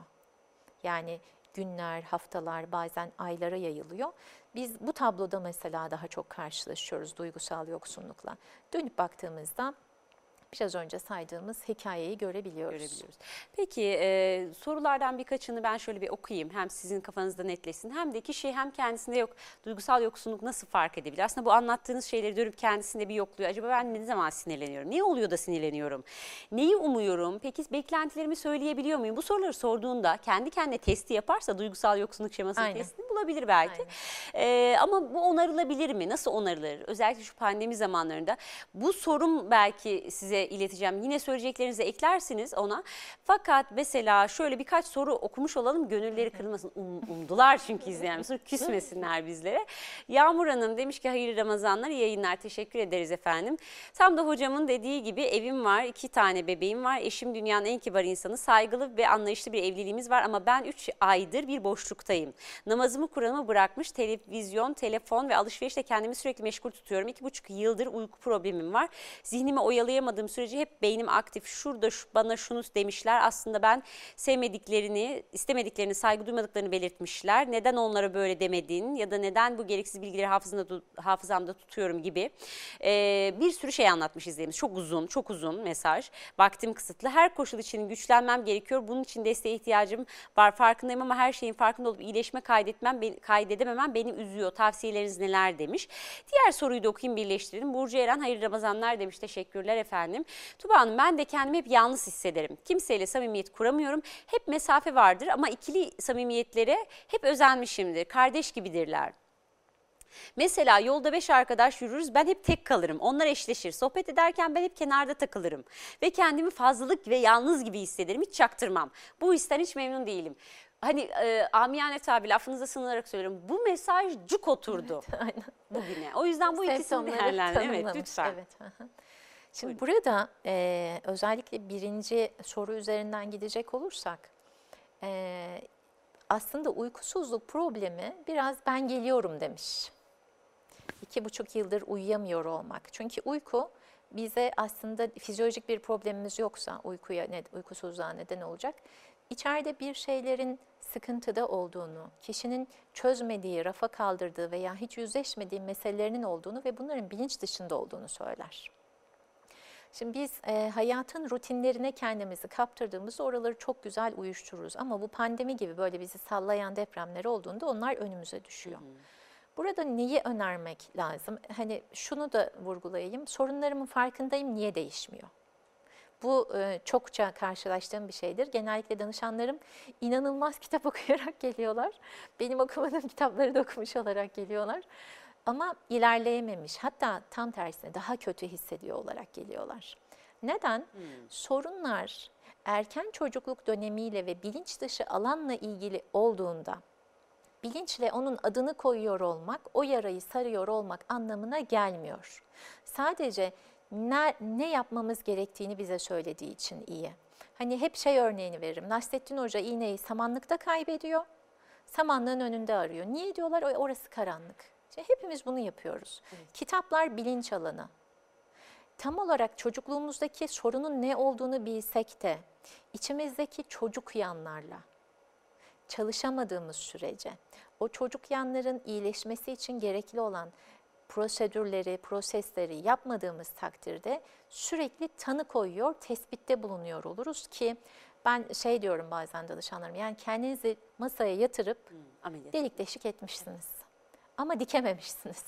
Yani günler, haftalar, bazen aylara yayılıyor. Biz bu tabloda mesela daha çok karşılaşıyoruz duygusal yoksunlukla. Dönüp baktığımızda biraz önce saydığımız hikayeyi görebiliyoruz. görebiliyoruz. Peki e, sorulardan birkaçını ben şöyle bir okuyayım. Hem sizin kafanızda netlesin hem de kişi hem kendisinde yok duygusal yoksunluk nasıl fark edebilir? Aslında bu anlattığınız şeyleri dönüp kendisinde bir yokluyor. Acaba ben ne zaman sinirleniyorum? Ne oluyor da sinirleniyorum? Neyi umuyorum? Peki beklentilerimi söyleyebiliyor muyum? Bu soruları sorduğunda kendi kendine testi yaparsa duygusal yoksunluk Aynen. testini bulabilir belki. E, ama bu onarılabilir mi? Nasıl onarılır? Özellikle şu pandemi zamanlarında. Bu sorum belki size ileteceğim. Yine söyleyeceklerinizi eklersiniz ona. Fakat mesela şöyle birkaç soru okumuş olalım. Gönülleri kırılmasın. Um- umdular çünkü izleyen. Sonra küsmesinler bizlere. Yağmur Hanım demiş ki hayırlı Ramazanlar, yayınlar. Teşekkür ederiz efendim. Tam da hocamın dediği gibi evim var, iki tane bebeğim var. Eşim dünyanın en kibar insanı. Saygılı ve anlayışlı bir evliliğimiz var ama ben 3 aydır bir boşluktayım. Namazımı Kur'an'ımı bırakmış, televizyon, telefon ve alışverişle kendimi sürekli meşgul tutuyorum. İki buçuk yıldır uyku problemim var. Zihnimi oyalayamadığım çalıştığım sürece hep beynim aktif. Şurada şu, bana şunu demişler. Aslında ben sevmediklerini, istemediklerini, saygı duymadıklarını belirtmişler. Neden onlara böyle demedin ya da neden bu gereksiz bilgileri hafızamda, hafızamda tutuyorum gibi. Ee, bir sürü şey anlatmış izleyicimiz. Çok uzun, çok uzun mesaj. Vaktim kısıtlı. Her koşul için güçlenmem gerekiyor. Bunun için desteğe ihtiyacım var. Farkındayım ama her şeyin farkında olup iyileşme kaydetmem, beni- kaydedememem beni üzüyor. Tavsiyeleriniz neler demiş. Diğer soruyu da okuyayım birleştirelim. Burcu Eren hayırlı Ramazanlar demiş. Teşekkürler efendim. Tuba Hanım ben de kendimi hep yalnız hissederim. Kimseyle samimiyet kuramıyorum. Hep mesafe vardır ama ikili samimiyetlere hep özenmişimdir. Kardeş gibidirler. Mesela yolda beş arkadaş yürürüz ben hep tek kalırım. Onlar eşleşir. Sohbet ederken ben hep kenarda takılırım. Ve kendimi fazlalık ve yalnız gibi hissederim. Hiç çaktırmam. Bu histen hiç memnun değilim. Hani e, amiyane tabi lafınıza sığınarak söylüyorum. Bu mesaj cuk oturdu Aynen. bugüne. O yüzden bu ikisini değerlendirin. Evet lütfen. Evet. Şimdi burada e, özellikle birinci soru üzerinden gidecek olursak e, aslında uykusuzluk problemi biraz ben geliyorum demiş. İki buçuk yıldır uyuyamıyor olmak. Çünkü uyku bize aslında fizyolojik bir problemimiz yoksa uykuya ne, uykusuzluğa neden olacak. İçeride bir şeylerin sıkıntıda olduğunu, kişinin çözmediği, rafa kaldırdığı veya hiç yüzleşmediği meselelerinin olduğunu ve bunların bilinç dışında olduğunu söyler. Şimdi biz e, hayatın rutinlerine kendimizi kaptırdığımızda oraları çok güzel uyuştururuz. Ama bu pandemi gibi böyle bizi sallayan depremler olduğunda onlar önümüze düşüyor. Burada neyi önermek lazım? Hani şunu da vurgulayayım. Sorunlarımın farkındayım, niye değişmiyor? Bu e, çokça karşılaştığım bir şeydir. Genellikle danışanlarım inanılmaz kitap okuyarak geliyorlar. Benim okumadığım kitapları da okumuş olarak geliyorlar. Ama ilerleyememiş, hatta tam tersine daha kötü hissediyor olarak geliyorlar. Neden? Sorunlar erken çocukluk dönemiyle ve bilinç dışı alanla ilgili olduğunda bilinçle onun adını koyuyor olmak, o yarayı sarıyor olmak anlamına gelmiyor. Sadece ne, ne yapmamız gerektiğini bize söylediği için iyi. Hani hep şey örneğini veririm. Nasrettin Hoca iğneyi samanlıkta kaybediyor. Samanlığın önünde arıyor. Niye diyorlar? "O- Orası karanlık. İşte hepimiz bunu yapıyoruz. Kitaplar bilinç alanı. Tam olarak çocukluğumuzdaki sorunun ne olduğunu bilsek de içimizdeki çocuk yanlarla çalışamadığımız sürece o çocuk yanların iyileşmesi için gerekli olan prosedürleri, prosesleri yapmadığımız takdirde sürekli tanı koyuyor, tespitte bulunuyor oluruz ki ben şey diyorum bazen danışanlarım yani kendinizi masaya yatırıp Ameliyat. delik deşik etmişsiniz ama dikememişsiniz.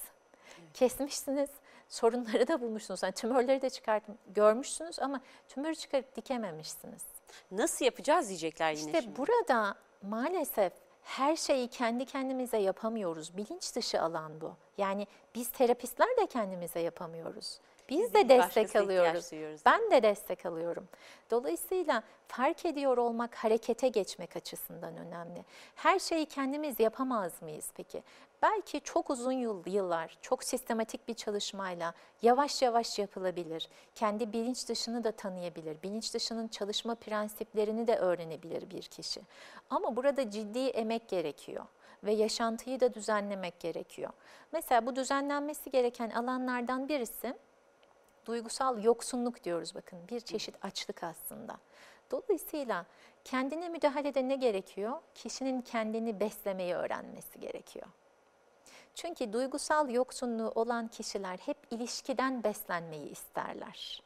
Kesmişsiniz, sorunları da bulmuşsunuz. Yani tümörleri de çıkartıp görmüşsünüz ama tümörü çıkarıp dikememişsiniz. Nasıl yapacağız diyecekler yine İşte şimdi. burada maalesef her şeyi kendi kendimize yapamıyoruz. Bilinç dışı alan bu. Yani biz terapistler de kendimize yapamıyoruz. Biz de destek alıyoruz. Ben de destek alıyorum. Dolayısıyla fark ediyor olmak harekete geçmek açısından önemli. Her şeyi kendimiz yapamaz mıyız peki? Belki çok uzun yıl, yıllar, çok sistematik bir çalışmayla yavaş yavaş yapılabilir. Kendi bilinç dışını da tanıyabilir. Bilinç dışının çalışma prensiplerini de öğrenebilir bir kişi. Ama burada ciddi emek gerekiyor ve yaşantıyı da düzenlemek gerekiyor. Mesela bu düzenlenmesi gereken alanlardan birisi duygusal yoksunluk diyoruz bakın bir çeşit açlık aslında. Dolayısıyla kendine müdahalede ne gerekiyor? Kişinin kendini beslemeyi öğrenmesi gerekiyor. Çünkü duygusal yoksunluğu olan kişiler hep ilişkiden beslenmeyi isterler.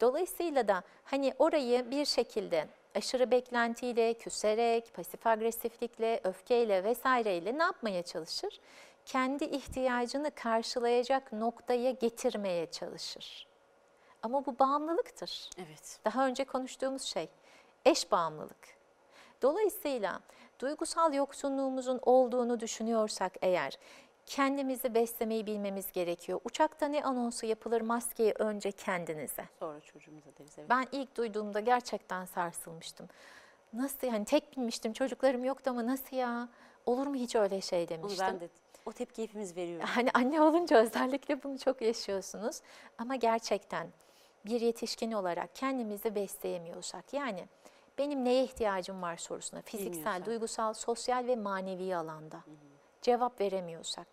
Dolayısıyla da hani orayı bir şekilde aşırı beklentiyle, küserek, pasif agresiflikle, öfkeyle vesaireyle ne yapmaya çalışır? Kendi ihtiyacını karşılayacak noktaya getirmeye çalışır. Ama bu bağımlılıktır. Evet. Daha önce konuştuğumuz şey eş bağımlılık. Dolayısıyla duygusal yoksunluğumuzun olduğunu düşünüyorsak eğer kendimizi beslemeyi bilmemiz gerekiyor. Uçakta ne anonsu yapılır maskeyi önce kendinize. Sonra çocuğumuza deriz. Evet. Ben ilk duyduğumda gerçekten sarsılmıştım. Nasıl yani tek binmiştim çocuklarım yoktu ama nasıl ya olur mu hiç öyle şey Onu demiştim. ben de o tepki hepimiz veriyoruz. Hani anne olunca özellikle bunu çok yaşıyorsunuz. Ama gerçekten bir yetişkin olarak kendimizi besleyemiyorsak yani benim neye ihtiyacım var sorusuna fiziksel, duygusal, sosyal ve manevi alanda cevap veremiyorsak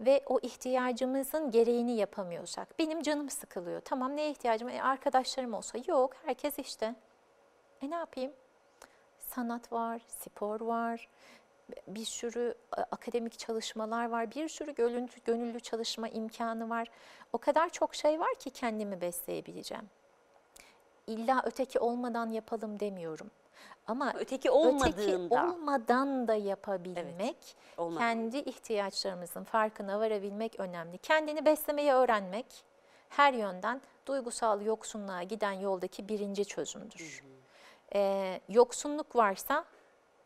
ve o ihtiyacımızın gereğini yapamıyorsak, benim canım sıkılıyor. Tamam neye ihtiyacım? var? E, arkadaşlarım olsa yok, herkes işte. E ne yapayım? Sanat var, spor var, bir sürü e, akademik çalışmalar var, bir sürü gönüllü, gönüllü çalışma imkanı var. O kadar çok şey var ki kendimi besleyebileceğim. İlla öteki olmadan yapalım demiyorum. Ama Öteki öteki olmadan da yapabilmek, olmadan. kendi ihtiyaçlarımızın farkına varabilmek önemli. Kendini beslemeyi öğrenmek her yönden duygusal yoksunluğa giden yoldaki birinci çözümdür. Ee, yoksunluk varsa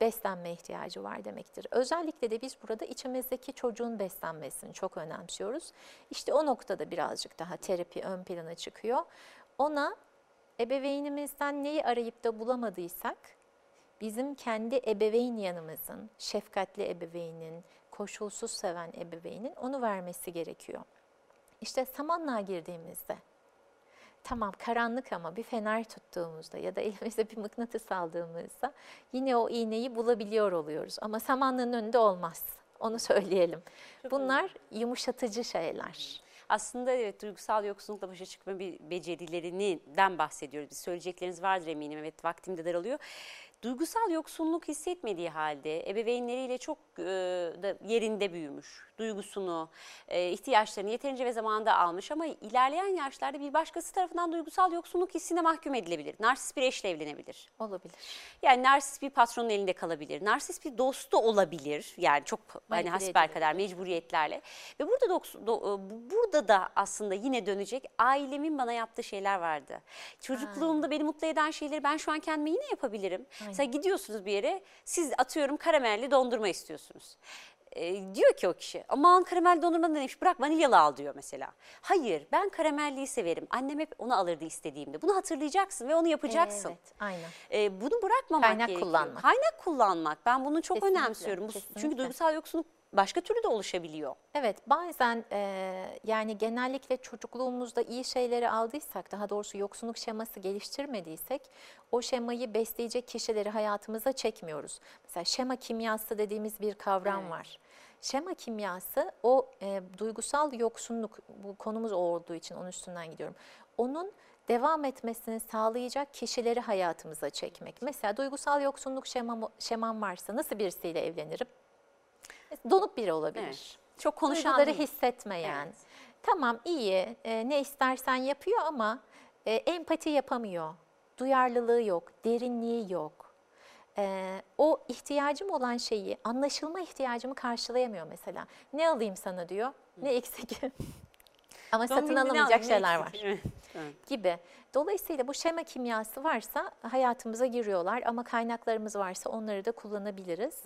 beslenme ihtiyacı var demektir. Özellikle de biz burada içimizdeki çocuğun beslenmesini çok önemsiyoruz. İşte o noktada birazcık daha terapi ön plana çıkıyor. Ona ebeveynimizden neyi arayıp da bulamadıysak bizim kendi ebeveyn yanımızın, şefkatli ebeveynin, koşulsuz seven ebeveynin onu vermesi gerekiyor. İşte samanlığa girdiğimizde tamam karanlık ama bir fener tuttuğumuzda ya da elimize bir mıknatıs aldığımızda yine o iğneyi bulabiliyor oluyoruz. Ama samanlığın önünde olmaz. Onu söyleyelim. Bunlar yumuşatıcı şeyler. Aslında evet duygusal yoksunlukla başa çıkma bir becerilerinden bahsediyoruz. Biz söyleyecekleriniz vardır eminim. Evet vaktim de daralıyor. Duygusal yoksunluk hissetmediği halde ebeveynleriyle çok e, da yerinde büyümüş. Duygusunu, e, ihtiyaçlarını yeterince ve zamanında almış ama ilerleyen yaşlarda bir başkası tarafından duygusal yoksunluk hissine mahkum edilebilir. Narsist bir eşle evlenebilir. Olabilir. Yani narsist bir patronun elinde kalabilir. Narsist bir dostu olabilir. Yani çok hani Manipüle hasbelkader mecburiyetlerle. Ve burada do- e, bu- burada da aslında yine dönecek ailemin bana yaptığı şeyler vardı. Çocukluğumda beni mutlu eden şeyleri ben şu an kendime yine yapabilirim. Mesela gidiyorsunuz bir yere siz atıyorum karamelli dondurma istiyorsunuz. E, diyor ki o kişi aman karamelli dondurma ne demiş bırak vanilyalı al diyor mesela. Hayır ben karamelliyi severim. Annem hep onu alırdı istediğimde. Bunu hatırlayacaksın ve onu yapacaksın. Evet, aynen. E, bunu bırakmamak Kaynak gerekiyor. kullanmak. Kaynak kullanmak. Ben bunu çok Kesinlikle, önemsiyorum. Bu- kesinlikle. Çünkü duygusal yoksunluk başka türlü de oluşabiliyor. Evet bazen e, yani genellikle çocukluğumuzda iyi şeyleri aldıysak daha doğrusu yoksunluk şeması geliştirmediysek o şemayı besleyecek kişileri hayatımıza çekmiyoruz. Mesela şema kimyası dediğimiz bir kavram Evet. var. Şema kimyası o e, duygusal yoksunluk bu konumuz olduğu için onun üstünden gidiyorum. Onun devam etmesini sağlayacak kişileri hayatımıza çekmek. Mesela duygusal yoksunluk şemam, şemam varsa nasıl birisiyle evlenirim? Donuk biri olabilir. Evet. Çok konuşan Duyguları değil. hissetmeyen. Evet. Tamam iyi e, ne istersen yapıyor ama e, empati yapamıyor. Duyarlılığı yok, derinliği yok. E, o ihtiyacım olan şeyi, anlaşılma ihtiyacımı karşılayamıyor mesela. Ne alayım sana diyor, ne eksik. ama Doğum satın alamayacak şeyler var eksik? Evet, evet. gibi. Dolayısıyla bu şema kimyası varsa hayatımıza giriyorlar ama kaynaklarımız varsa onları da kullanabiliriz.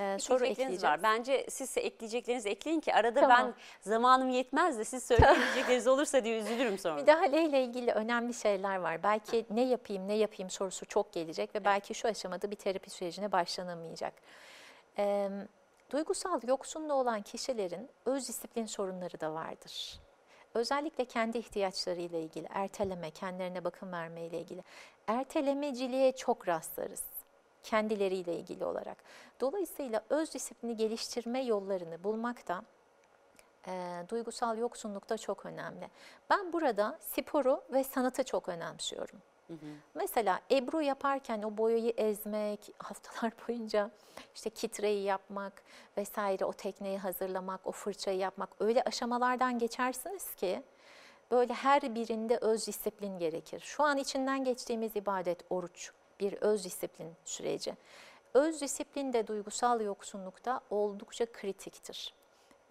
Ee, soru ekleyeceğiz. var. Bence siz ekleyeceklerinizi ekleyin ki arada Tamam. ben zamanım yetmez de siz söyleyecekleriniz olursa diye üzülürüm sonra. Müdahale ile ilgili önemli şeyler var. Belki ne yapayım ne yapayım sorusu çok gelecek ve belki şu aşamada bir terapi sürecine başlanamayacak. Ee, duygusal yoksunluğu olan kişilerin öz disiplin sorunları da vardır. Özellikle kendi ihtiyaçları ile ilgili, erteleme, kendilerine bakım verme ile ilgili. Ertelemeciliğe çok rastlarız kendileriyle ilgili olarak. Dolayısıyla öz disiplini geliştirme yollarını bulmakta e, duygusal yoksunluk da çok önemli. Ben burada sporu ve sanatı çok önemsiyorum. Mesela Ebru yaparken o boyayı ezmek, haftalar boyunca işte kitreyi yapmak vesaire o tekneyi hazırlamak, o fırçayı yapmak öyle aşamalardan geçersiniz ki böyle her birinde öz disiplin gerekir. Şu an içinden geçtiğimiz ibadet oruç bir öz disiplin süreci. Öz disiplin de duygusal yoksunlukta oldukça kritiktir.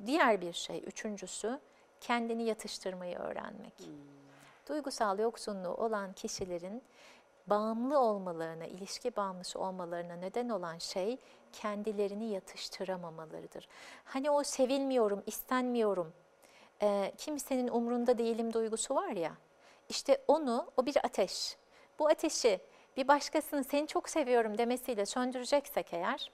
Diğer bir şey, üçüncüsü kendini yatıştırmayı öğrenmek. Duygusal yoksunluğu olan kişilerin bağımlı olmalarına, ilişki bağımlısı olmalarına neden olan şey kendilerini yatıştıramamalarıdır. Hani o sevilmiyorum, istenmiyorum, e, kimsenin umrunda değilim duygusu var ya, işte onu, o bir ateş. Bu ateşi bir başkasının seni çok seviyorum demesiyle söndüreceksek eğer,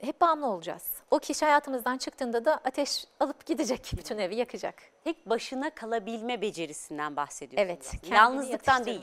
hep bağımlı olacağız. O kişi hayatımızdan çıktığında da ateş alıp gidecek, bütün evi yakacak. Tek başına kalabilme becerisinden bahsediyorsunuz. Evet, aslında. Yalnızlıktan değil.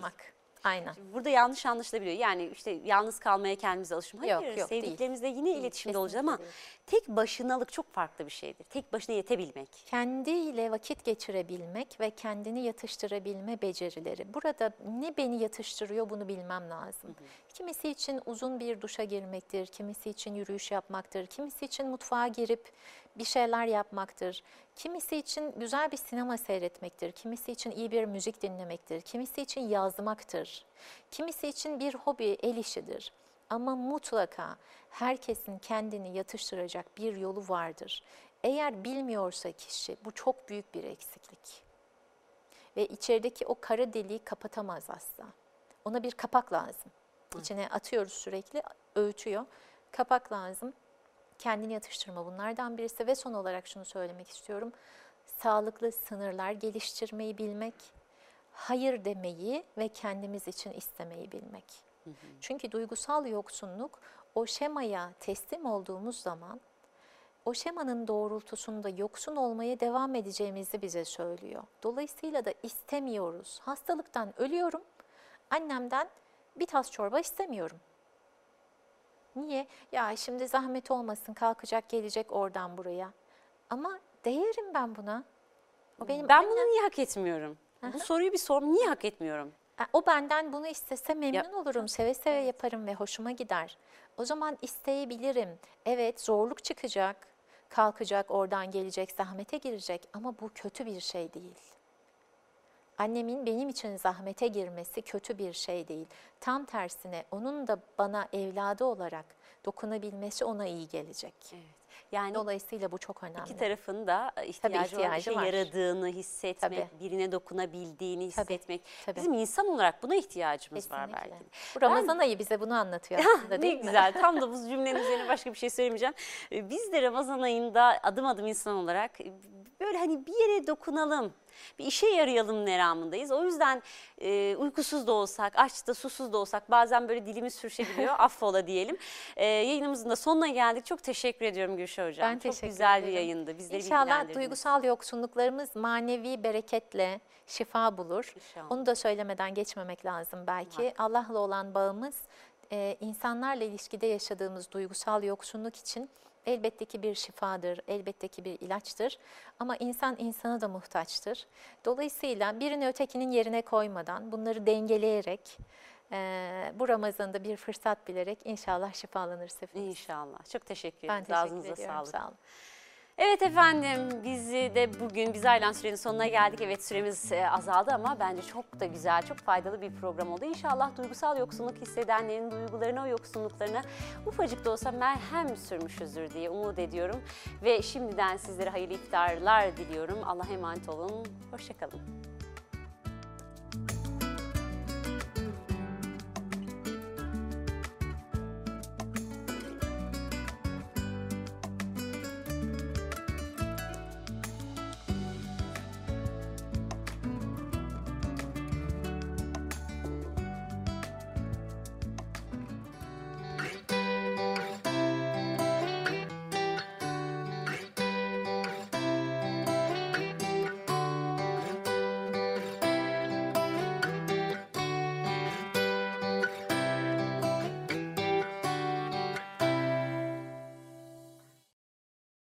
Aynen. Şimdi Burada yanlış anlaşılabiliyor. Yani işte yalnız kalmaya kendimize alışım. Hayır, Yok, yok, değil. sevdiklerimizle yine iletişimde olacağız ama kesinlikle tek başınalık çok farklı bir şeydir. Tek başına yetebilmek. kendiyle vakit geçirebilmek ve kendini yatıştırabilme becerileri. Burada ne beni yatıştırıyor bunu bilmem lazım. Kimisi için uzun bir duşa girmektir, kimisi için yürüyüş yapmaktır, kimisi için mutfağa girip bir şeyler yapmaktır. Kimisi için güzel bir sinema seyretmektir, kimisi için iyi bir müzik dinlemektir, kimisi için yazmaktır, kimisi için bir hobi, el işidir. Ama mutlaka herkesin kendini yatıştıracak bir yolu vardır. Eğer bilmiyorsa kişi bu çok büyük bir eksiklik. Ve içerideki o kara deliği kapatamaz asla. Ona bir kapak lazım. İçine atıyoruz sürekli, öğütüyor. Kapak lazım. Kendini yatıştırma bunlardan birisi ve son olarak şunu söylemek istiyorum. Sağlıklı sınırlar geliştirmeyi bilmek, hayır demeyi ve kendimiz için istemeyi bilmek. Çünkü duygusal yoksunluk o şemaya teslim olduğumuz zaman o şemanın doğrultusunda yoksun olmaya devam edeceğimizi bize söylüyor. Dolayısıyla da istemiyoruz. Hastalıktan ölüyorum. Annemden bir tas çorba istemiyorum. Niye? Ya şimdi zahmet olmasın kalkacak gelecek oradan buraya. Ama değerim ben buna. O benim ben annem. bunu niye hak etmiyorum? Bu soruyu bir sorum. Niye hak etmiyorum? O benden bunu istese memnun olurum, seve seve yaparım ve hoşuma gider. O zaman isteyebilirim. Evet zorluk çıkacak, kalkacak, oradan gelecek, zahmete girecek ama bu kötü bir şey değil. Annemin benim için zahmete girmesi kötü bir şey değil. Tam tersine onun da bana evladı olarak dokunabilmesi ona iyi gelecek. Evet. Yani Dolayısıyla bu çok önemli. iki tarafın da ihtiyacı, var. Bir ihtiyacı şey var. yaradığını hissetmek, Tabii. birine dokunabildiğini Tabii, hissetmek. tabii. Bizim insan olarak buna ihtiyacımız var Kesinlikle. belki. Bu Ramazan ayı bize bunu anlatıyor aslında ne değil mi? güzel. Tam da bu cümlenin üzerine başka bir şey söylemeyeceğim. Ee, Biz de Ramazan ayında adım adım insan olarak e, böyle hani bir yere dokunalım, bir işe yarayalım meramındayız. O yüzden e, uykusuz da olsak, aç da susuz da olsak bazen böyle dilimiz sürüşebiliyor. Affola diyelim. E, yayınımızın da sonuna geldik. Çok teşekkür ediyorum Gülşah Hocam. Ben Çok güzel bir ederim. yayındı. Bizleri İnşallah duygusal yoksunluklarımız manevi bereketle şifa bulur. İnşallah. Onu da söylemeden geçmemek lazım belki. Allah'la olan bağımız e, insanlarla ilişkide yaşadığımız duygusal yoksunluk için elbette ki bir şifadır, elbette ki bir ilaçtır. Ama insan insana da muhtaçtır. Dolayısıyla birini ötekinin yerine koymadan bunları dengeleyerek e, bu Ramazan'da bir fırsat bilerek inşallah şifalanırız hepimiz. İnşallah. Çok teşekkür Ben ederiz. teşekkür Ağzınıza ediyorum. sağlık. Sağ olun. Evet efendim bizi de bugün biz ayrılan sürenin sonuna geldik. Evet süremiz e, azaldı ama bence çok da güzel, çok faydalı bir program oldu. İnşallah duygusal yoksunluk hissedenlerin duygularına, o yoksunluklarına ufacık da olsa merhem sürmüşüzdür diye umut ediyorum. Ve şimdiden sizlere hayırlı iftarlar diliyorum. Allah'a emanet olun. Hoşçakalın.